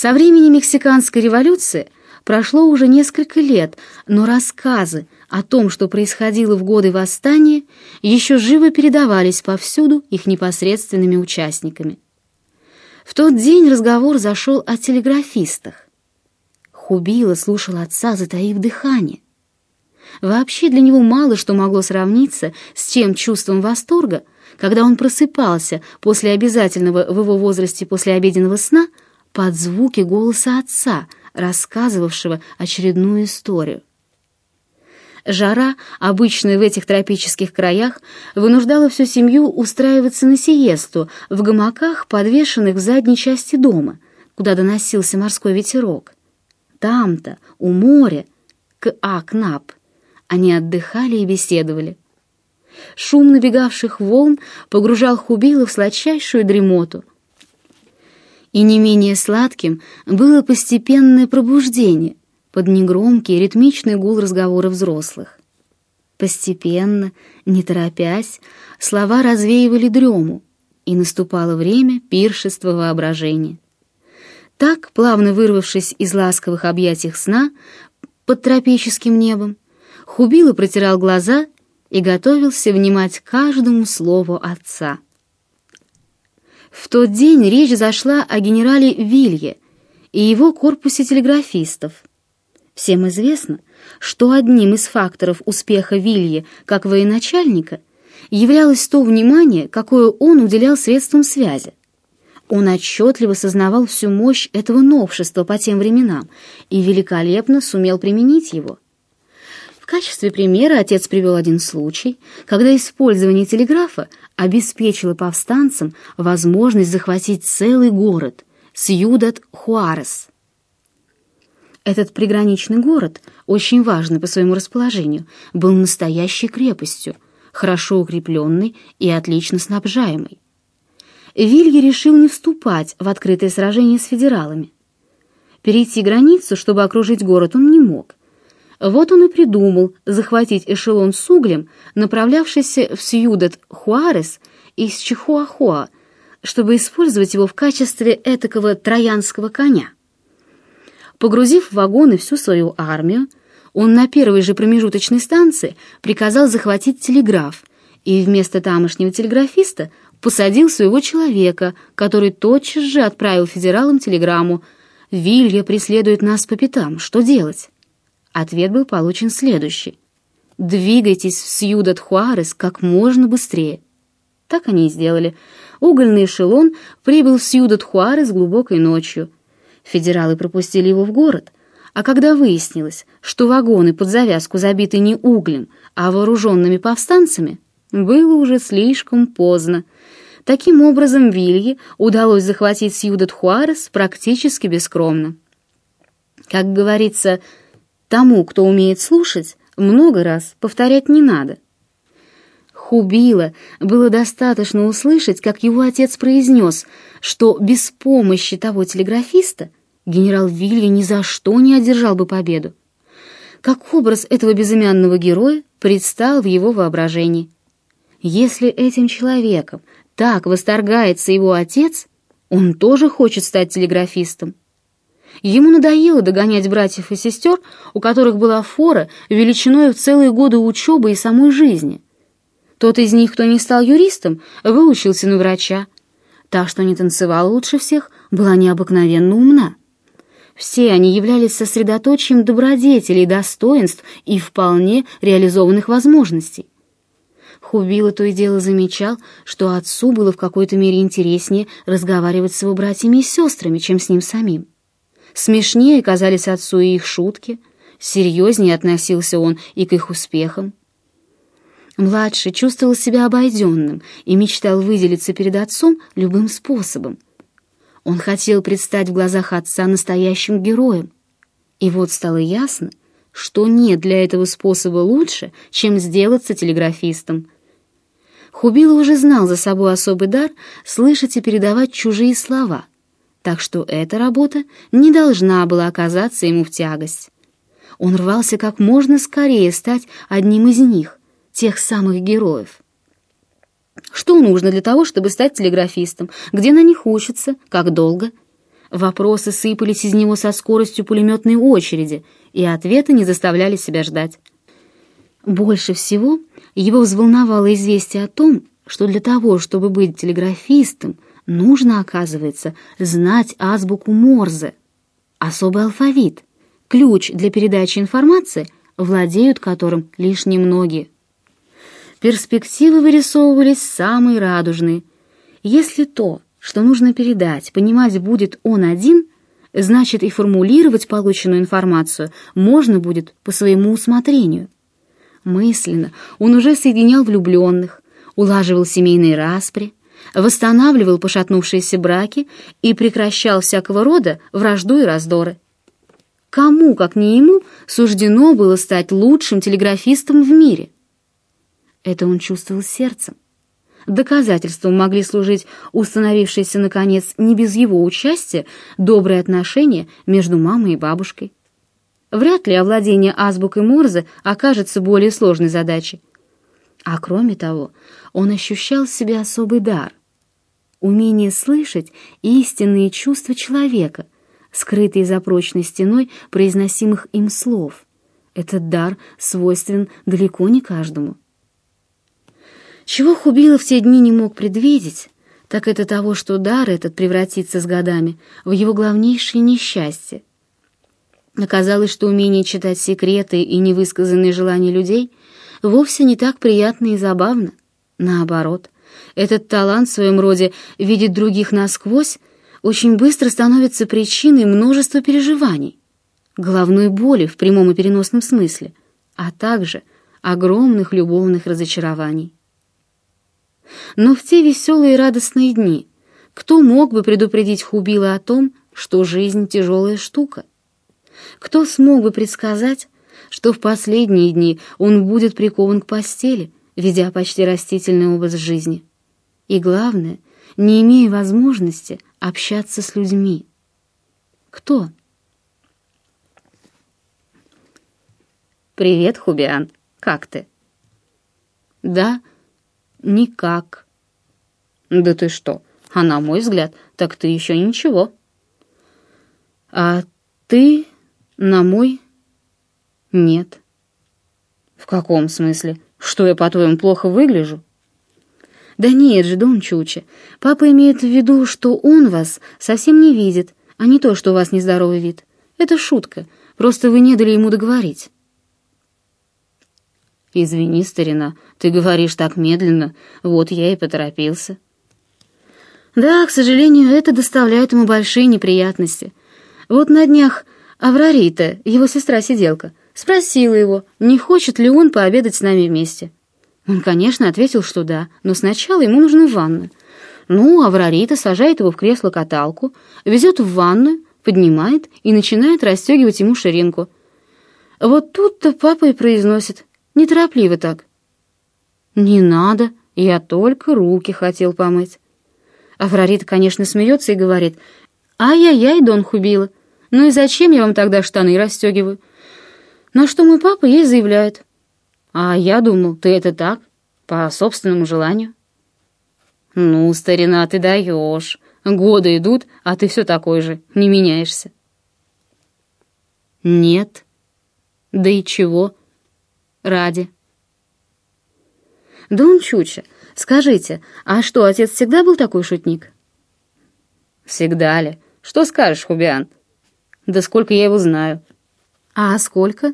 Со времени Мексиканской революции прошло уже несколько лет, но рассказы о том, что происходило в годы восстания, еще живо передавались повсюду их непосредственными участниками. В тот день разговор зашел о телеграфистах. Хубила слушал отца, затаив дыхание. Вообще для него мало что могло сравниться с тем чувством восторга, когда он просыпался после обязательного в его возрасте послеобеденного сна под звуки голоса отца, рассказывавшего очередную историю. Жара, обычная в этих тропических краях, вынуждала всю семью устраиваться на сиесту в гамаках, подвешенных в задней части дома, куда доносился морской ветерок. Там-то, у моря, к Акнап, они отдыхали и беседовали. Шум набегавших волн погружал Хубила в сладчайшую дремоту. И не менее сладким было постепенное пробуждение под негромкий ритмичный гул разговора взрослых. Постепенно, не торопясь, слова развеивали дрему, и наступало время пиршества воображения. Так, плавно вырвавшись из ласковых объятий сна под тропическим небом, Хубила протирал глаза и готовился внимать каждому слову отца. В тот день речь зашла о генерале Вилье и его корпусе телеграфистов. Всем известно, что одним из факторов успеха Вилье как военачальника являлось то внимание, какое он уделял средствам связи. Он отчетливо сознавал всю мощь этого новшества по тем временам и великолепно сумел применить его. Качестве примера отец привел один случай, когда использование телеграфа обеспечило повстанцам возможность захватить целый город – Сьюдат-Хуарес. Этот приграничный город, очень важный по своему расположению, был настоящей крепостью, хорошо укрепленной и отлично снабжаемой. Вилья решил не вступать в открытое сражение с федералами. Перейти границу, чтобы окружить город, он не мог. Вот он и придумал захватить эшелон с углем, направлявшийся в Сьюдат-Хуарес из Чихуахуа, чтобы использовать его в качестве этакого троянского коня. Погрузив в вагоны всю свою армию, он на первой же промежуточной станции приказал захватить телеграф и вместо тамошнего телеграфиста посадил своего человека, который тотчас же отправил федералам телеграмму «Вилья преследует нас по пятам. Что делать?» Ответ был получен следующий. «Двигайтесь в Сьюдат-Хуарес как можно быстрее». Так они и сделали. Угольный эшелон прибыл в Сьюдат-Хуарес глубокой ночью. Федералы пропустили его в город, а когда выяснилось, что вагоны под завязку забиты не углем, а вооруженными повстанцами, было уже слишком поздно. Таким образом, Вилье удалось захватить Сьюдат-Хуарес практически бескромно. Как говорится, тому, кто умеет слушать, много раз повторять не надо. Хубила было достаточно услышать, как его отец произнес, что без помощи того телеграфиста генерал Вилья ни за что не одержал бы победу. Как образ этого безымянного героя предстал в его воображении. Если этим человеком так восторгается его отец, он тоже хочет стать телеграфистом. Ему надоело догонять братьев и сестер, у которых была фора величиной в целые годы учебы и самой жизни. Тот из них, кто не стал юристом, выучился на врача. Та, что не танцевала лучше всех, была необыкновенно умна. Все они являлись сосредоточием добродетелей, достоинств и вполне реализованных возможностей. Хубила то и дело замечал, что отцу было в какой-то мере интереснее разговаривать с его братьями и сестрами, чем с ним самим. Смешнее казались отцу и их шутки, серьезнее относился он и к их успехам. Младший чувствовал себя обойденным и мечтал выделиться перед отцом любым способом. Он хотел предстать в глазах отца настоящим героем. И вот стало ясно, что нет для этого способа лучше, чем сделаться телеграфистом. Хубила уже знал за собой особый дар слышать и передавать чужие слова, так что эта работа не должна была оказаться ему в тягость. Он рвался как можно скорее стать одним из них, тех самых героев. Что нужно для того, чтобы стать телеграфистом? Где на них учатся? Как долго? Вопросы сыпались из него со скоростью пулеметной очереди, и ответы не заставляли себя ждать. Больше всего его взволновало известие о том, что для того, чтобы быть телеграфистом, нужно, оказывается, знать азбуку Морзе, особый алфавит, ключ для передачи информации, владеют которым лишь немногие. Перспективы вырисовывались самые радужные. Если то, что нужно передать, понимать будет он один, значит и формулировать полученную информацию можно будет по своему усмотрению. Мысленно он уже соединял влюбленных, улаживал семейные распри, восстанавливал пошатнувшиеся браки и прекращал всякого рода вражду и раздоры. Кому, как не ему, суждено было стать лучшим телеграфистом в мире? Это он чувствовал сердцем. Доказательством могли служить установившиеся, наконец, не без его участия, добрые отношения между мамой и бабушкой. Вряд ли овладение азбукой Морзе окажется более сложной задачей. А кроме того, он ощущал в себе особый дар — умение слышать истинные чувства человека, скрытые за прочной стеной произносимых им слов. Этот дар свойствен далеко не каждому. Чего Хубилов в те дни не мог предвидеть, так это того, что дар этот превратится с годами в его главнейшее несчастье. Оказалось, что умение читать секреты и невысказанные желания людей вовсе не так приятно и забавно. Наоборот, этот талант в своем роде видеть других насквозь очень быстро становится причиной множества переживаний, головной боли в прямом и переносном смысле, а также огромных любовных разочарований. Но в те веселые и радостные дни кто мог бы предупредить Хубила о том, что жизнь — тяжелая штука? Кто смог бы предсказать, что в последние дни он будет прикован к постели, ведя почти растительный образ жизни? И главное, не имея возможности общаться с людьми. Кто? «Привет, Хубиан. Как ты?» «Да, никак». «Да ты что? А на мой взгляд, так ты еще ничего». «А ты на мой?» «Нет». «В каком смысле? Что я, по-твоему, плохо выгляжу?» «Да нет же, Дон Чуча, папа имеет в виду, что он вас совсем не видит, а не то, что у вас нездоровый вид. Это шутка, просто вы не дали ему договорить». «Извини, старина, ты говоришь так медленно, вот я и поторопился». «Да, к сожалению, это доставляет ему большие неприятности. Вот на днях Аврарита, его сестра-сиделка, спросила его, не хочет ли он пообедать с нами вместе. Он, конечно, ответил, что да, но сначала ему нужна ванна. Ну, Аврарита сажает его в кресло-каталку, везет в ванную, поднимает и начинает расстегивать ему ширинку. Вот тут-то папа и произносит, Неторопливо так. «Не надо, я только руки хотел помыть». Афрорита, конечно, смеется и говорит, «Ай-яй-яй, Дон Хубила, ну и зачем я вам тогда штаны расстегиваю?» На что мой папа ей заявляет, «А я думал, ты это так, по собственному желанию». «Ну, старина, ты даешь. Годы идут, а ты все такой же, не меняешься». «Нет». «Да и чего?» ради. Дон Чуча, скажите, а что, отец всегда был такой шутник? Всегда ли? Что скажешь, Хубиан? Да сколько я его знаю. А сколько?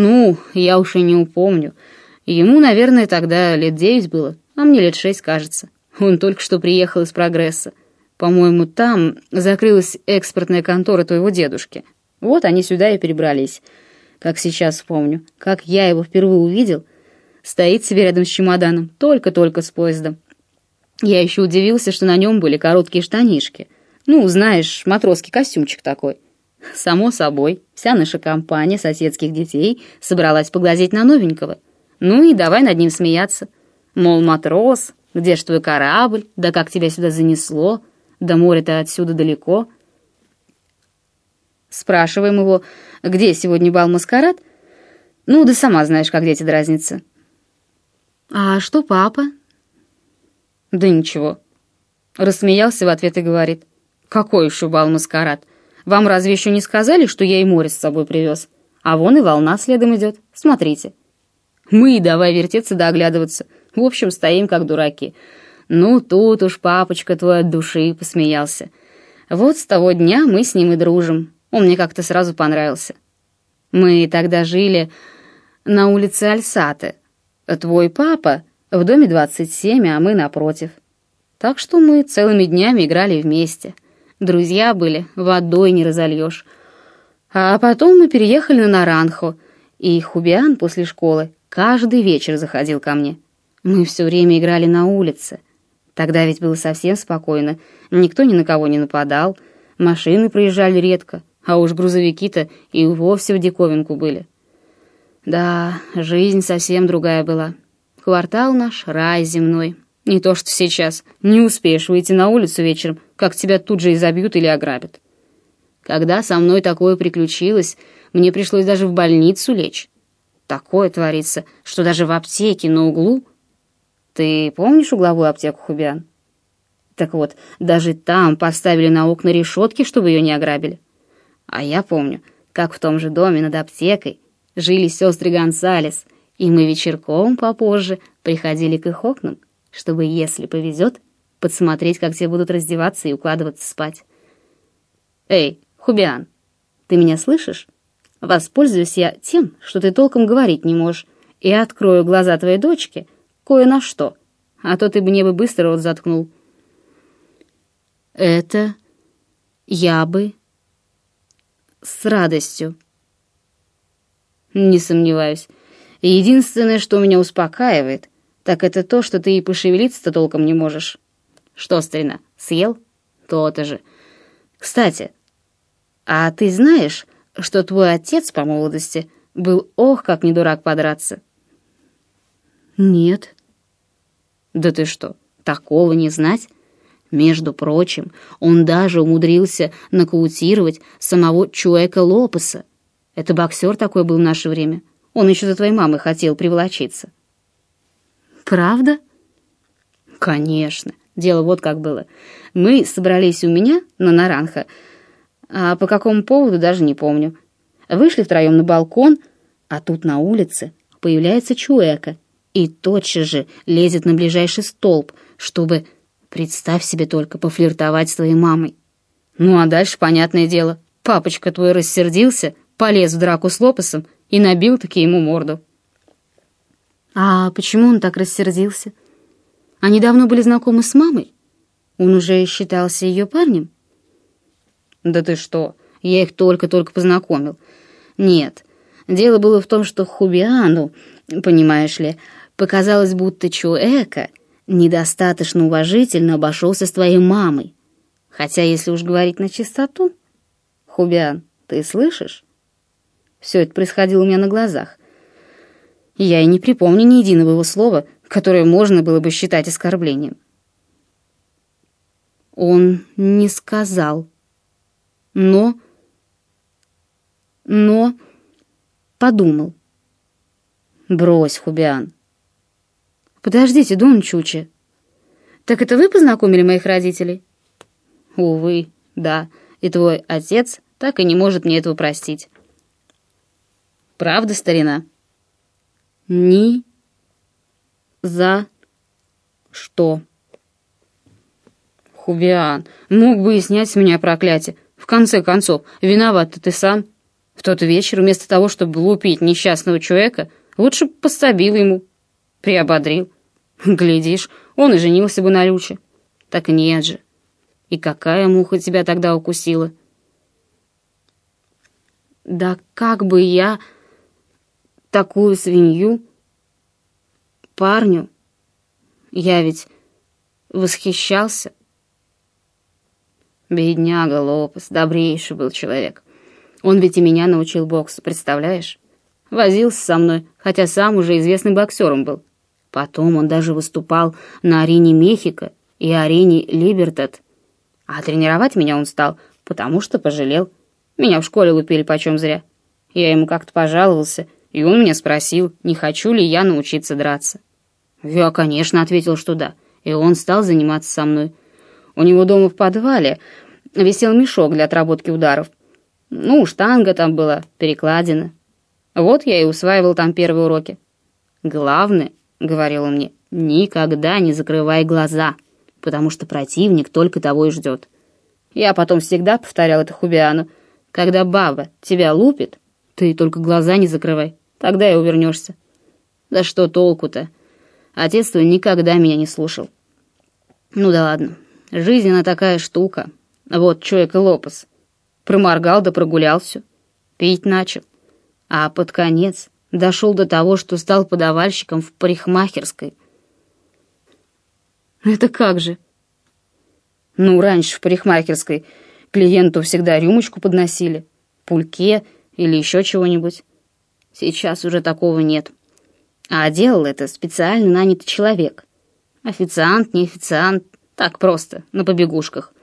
Ну, я уж и не упомню. Ему, наверное, тогда лет девять было, а мне лет шесть, кажется. Он только что приехал из Прогресса. По-моему, там закрылась экспортная контора твоего дедушки. Вот они сюда и перебрались как сейчас помню, как я его впервые увидел, стоит себе рядом с чемоданом, только-только с поездом. Я еще удивился, что на нем были короткие штанишки. Ну, знаешь, матросский костюмчик такой. Само собой, вся наша компания соседских детей собралась поглазеть на новенького. Ну и давай над ним смеяться. Мол, матрос, где ж твой корабль, да как тебя сюда занесло, да море-то отсюда далеко. Спрашиваем его, где сегодня бал-маскарад? Ну, да сама знаешь, как дети дразнятся. А что папа? Да ничего. Рассмеялся в ответ и говорит. Какой еще бал-маскарад? Вам разве еще не сказали, что я и море с собой привез? А вон и волна следом идет. Смотрите. Мы и давай вертеться да оглядываться. В общем, стоим как дураки. Ну, тут уж папочка твой от души посмеялся. Вот с того дня мы с ним и дружим. Он мне как-то сразу понравился. Мы тогда жили на улице Альсаты. Твой папа в доме 27, а мы напротив. Так что мы целыми днями играли вместе. Друзья были, водой не разольешь. А потом мы переехали на Наранхо, и Хубиан после школы каждый вечер заходил ко мне. Мы все время играли на улице. Тогда ведь было совсем спокойно, никто ни на кого не нападал, машины проезжали редко, а уж грузовики-то и вовсе в диковинку были. Да, жизнь совсем другая была. Квартал наш — рай земной. Не то что сейчас. Не успеешь выйти на улицу вечером, как тебя тут же изобьют или ограбят. Когда со мной такое приключилось, мне пришлось даже в больницу лечь. Такое творится, что даже в аптеке на углу... Ты помнишь угловую аптеку Хубиан? Так вот, даже там поставили на окна решетки, чтобы ее не ограбили. А я помню, как в том же доме над аптекой жили сестры Гонсалес, и мы вечерком попозже приходили к их окнам, чтобы, если повезет, подсмотреть, как те будут раздеваться и укладываться спать. «Эй, Хубиан, ты меня слышишь? Воспользуюсь я тем, что ты толком говорить не можешь, и открою глаза твоей дочки кое на что, а то ты бы мне бы быстро рот заткнул». «Это я бы с радостью». «Не сомневаюсь. Единственное, что меня успокаивает, так это то, что ты и пошевелиться-то толком не можешь. Что, старина, съел? То-то же. Кстати, а ты знаешь, что твой отец по молодости был ох, как не дурак подраться?» «Нет». «Да ты что, такого не знать?» Между прочим, он даже умудрился нокаутировать самого Чуэка Лопеса. Это боксер такой был в наше время. Он еще за твоей мамой хотел приволочиться. Правда? Конечно. Дело вот как было. Мы собрались у меня на Наранха, а по какому поводу даже не помню. Вышли втроем на балкон, а тут на улице появляется Чуэка и тотчас же лезет на ближайший столб, чтобы Представь себе только пофлиртовать с твоей мамой. Ну а дальше, понятное дело, папочка твой рассердился, полез в драку с Лопесом и набил-таки ему морду. А почему он так рассердился? Они давно были знакомы с мамой? Он уже считался ее парнем? Да ты что, я их только-только познакомил. Нет, дело было в том, что Хубиану, понимаешь ли, показалось, будто Чуэка недостаточно уважительно обошелся с твоей мамой. Хотя, если уж говорить на чистоту... Хубиан, ты слышишь? Все это происходило у меня на глазах. Я и не припомню ни единого его слова, которое можно было бы считать оскорблением. Он не сказал. Но... Но... Подумал. Брось, Хубиан. «Подождите, Дон Чучи. Так это вы познакомили моих родителей?» «Увы, да. И твой отец так и не может мне этого простить». «Правда, старина?» «Ни... за... что?» «Хубиан, мог бы и снять с меня проклятие. В конце концов, виноват ты сам. В тот вечер, вместо того, чтобы лупить несчастного человека, лучше пособил ему, приободрил. Глядишь, он и женился бы на Люче. Так нет же. И какая муха тебя тогда укусила? Да как бы я такую свинью парню? Я ведь восхищался. Бедняга Лопес, добрейший был человек. Он ведь и меня научил боксу, представляешь? Возился со мной, хотя сам уже известным боксером был. Потом он даже выступал на арене Мехико и арене Либертед. А тренировать меня он стал, потому что пожалел. Меня в школе лупили почем зря. Я ему как-то пожаловался, и он меня спросил, не хочу ли я научиться драться. Я, конечно, ответил, что да, и он стал заниматься со мной. У него дома в подвале висел мешок для отработки ударов. Ну, штанга там была, перекладина. Вот я и усваивал там первые уроки. Главное, — говорил он мне, — никогда не закрывай глаза, потому что противник только того и ждет. Я потом всегда повторял это Хубиану. Когда баба тебя лупит, ты только глаза не закрывай, тогда и увернешься. Да что толку-то? Отец твой никогда меня не слушал. Ну да ладно, жизнь она такая штука. Вот человек и Лопес. Проморгал да прогулял все. Пить начал. А под конец дошел до того, что стал подавальщиком в парикмахерской. Это как же? Ну, раньше в парикмахерской клиенту всегда рюмочку подносили, пульке или еще чего-нибудь. Сейчас уже такого нет. А делал это специально нанятый человек. Официант, не официант, так просто, на побегушках.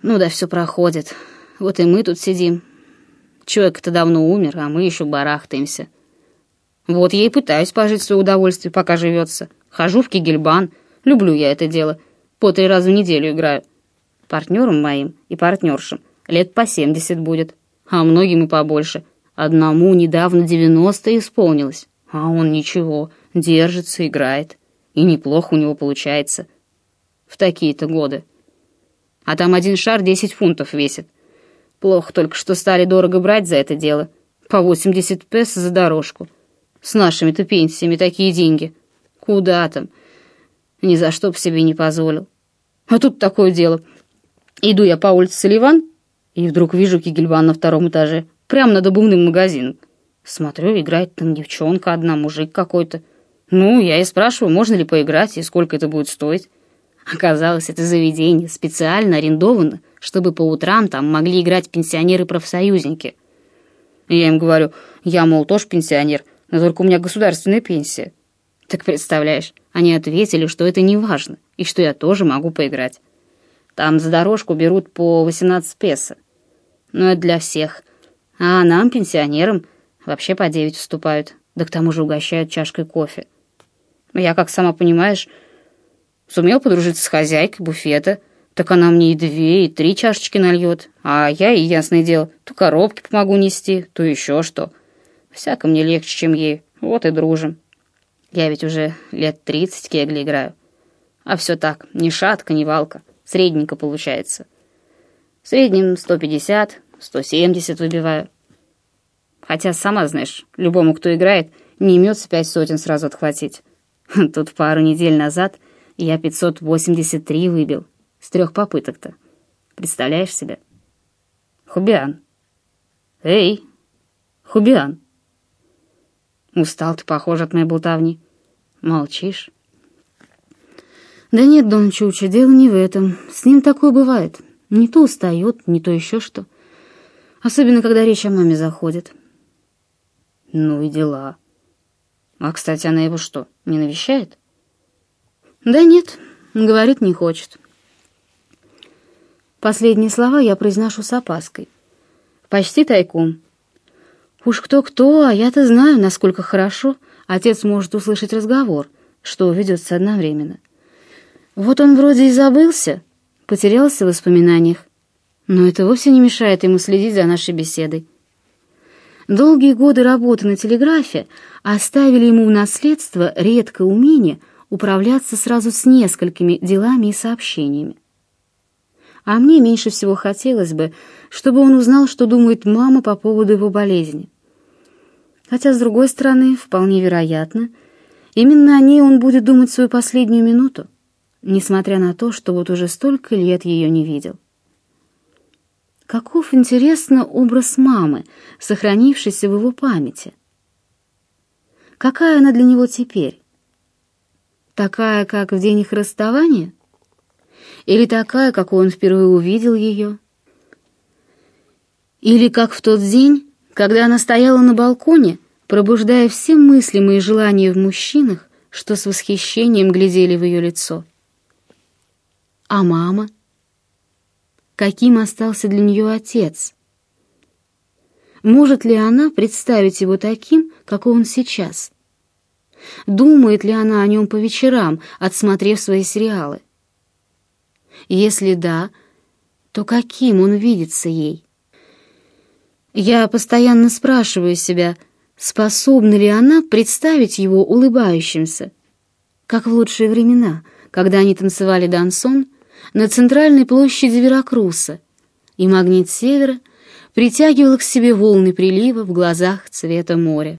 Ну да все проходит. Вот и мы тут сидим. Человек-то давно умер, а мы еще барахтаемся. Вот я и пытаюсь пожить в свое удовольствие, пока живется. Хожу в Кигельбан. Люблю я это дело. По три раза в неделю играю. Партнерам моим и партнершам лет по семьдесят будет, а многим и побольше. Одному недавно девяносто исполнилось, а он ничего, держится, играет. И неплохо у него получается. В такие-то годы. А там один шар десять фунтов весит. Плохо только, что стали дорого брать за это дело. По восемьдесят песо за дорожку. С нашими-то пенсиями такие деньги. Куда там? Ни за что б себе не позволил. А тут такое дело. Иду я по улице Соливан, и вдруг вижу Кигельбан на втором этаже, прямо над обувным магазином. Смотрю, играет там девчонка одна, мужик какой-то. Ну, я и спрашиваю, можно ли поиграть и сколько это будет стоить. Оказалось, это заведение специально арендовано, чтобы по утрам там могли играть пенсионеры-профсоюзники. Я им говорю, я, мол, тоже пенсионер, но только у меня государственная пенсия. Так представляешь, они ответили, что это не важно, и что я тоже могу поиграть. Там за дорожку берут по 18 песо. Но это для всех. А нам, пенсионерам, вообще по 9 вступают, да к тому же угощают чашкой кофе. Я, как сама понимаешь, сумел подружиться с хозяйкой буфета, так она мне и две, и три чашечки нальет, а я, и ясное дело, то коробки помогу нести, то еще что. Всяко мне легче, чем ей, вот и дружим. Я ведь уже лет тридцать кегли играю. А все так, ни шатка, ни валка, средненько получается. В среднем 150, 170 выбиваю. Хотя, сама знаешь, любому, кто играет, не имется пять сотен сразу отхватить. Тут пару недель назад я 583 выбил. С трех попыток-то. Представляешь себе? Хубиан. Эй, Хубиан. Устал ты, похоже, от моей болтовни. Молчишь? Да нет, Дон Чуча, дело не в этом. С ним такое бывает. Не то устает, не то еще что. Особенно, когда речь о маме заходит. Ну и дела. А, кстати, она его что, не навещает? Да нет, говорит, не хочет. Последние слова я произношу с опаской. Почти тайком. Уж кто-кто, а я-то знаю, насколько хорошо отец может услышать разговор, что ведется одновременно. Вот он вроде и забылся, потерялся в воспоминаниях, но это вовсе не мешает ему следить за нашей беседой. Долгие годы работы на телеграфе оставили ему в наследство редкое умение управляться сразу с несколькими делами и сообщениями. А мне меньше всего хотелось бы, чтобы он узнал, что думает мама по поводу его болезни. Хотя, с другой стороны, вполне вероятно, именно о ней он будет думать свою последнюю минуту, несмотря на то, что вот уже столько лет ее не видел. Каков, интересно, образ мамы, сохранившийся в его памяти? Какая она для него теперь? Такая, как в день их расставания? Или такая, какой он впервые увидел ее? Или как в тот день, когда она стояла на балконе, пробуждая все мыслимые желания в мужчинах, что с восхищением глядели в ее лицо? А мама — каким остался для нее отец. Может ли она представить его таким, какой он сейчас? Думает ли она о нем по вечерам, отсмотрев свои сериалы? Если да, то каким он видится ей? Я постоянно спрашиваю себя, способна ли она представить его улыбающимся, как в лучшие времена, когда они танцевали дансон на центральной площади Веракруса, и магнит севера притягивал к себе волны прилива в глазах цвета моря.